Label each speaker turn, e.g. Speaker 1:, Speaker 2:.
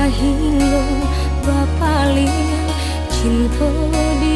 Speaker 1: kahilo bapalian cinta di